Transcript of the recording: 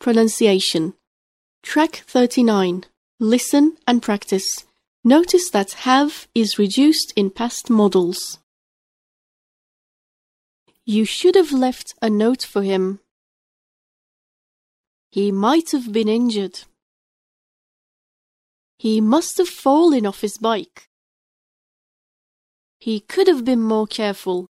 pronunciation. Track 39. Listen and practice. Notice that have is reduced in past models. You should have left a note for him. He might have been injured. He must have fallen off his bike. He could have been more careful.